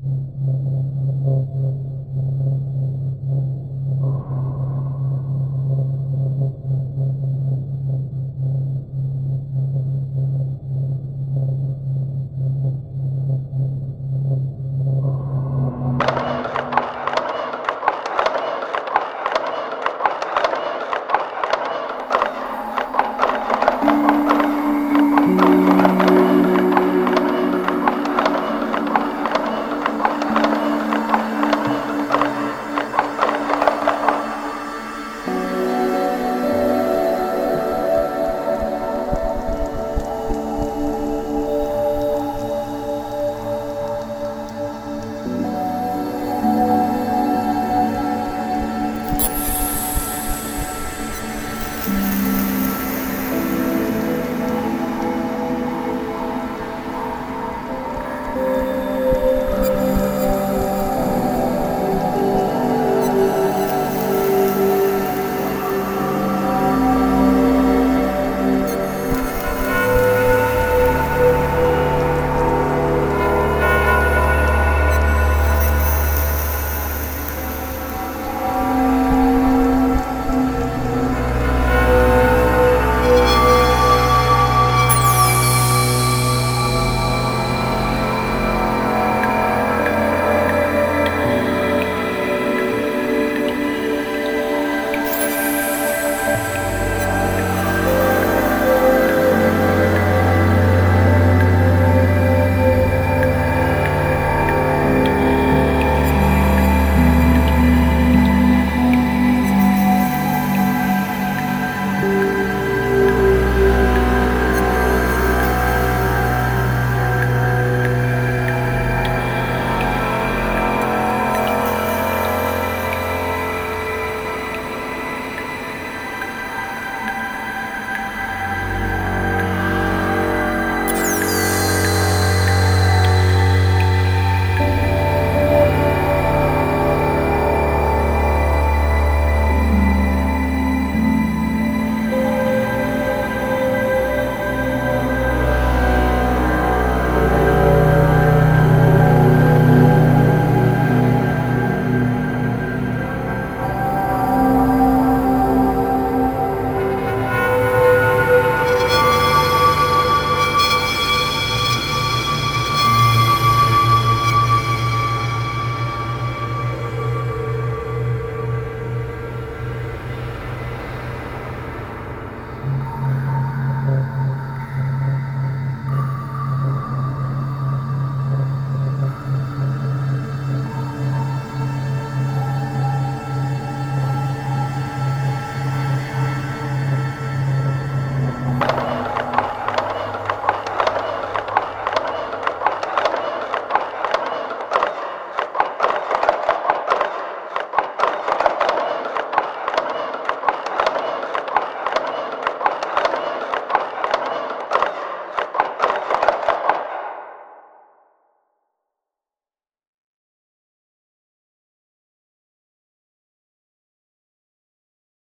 Thank you. Bye.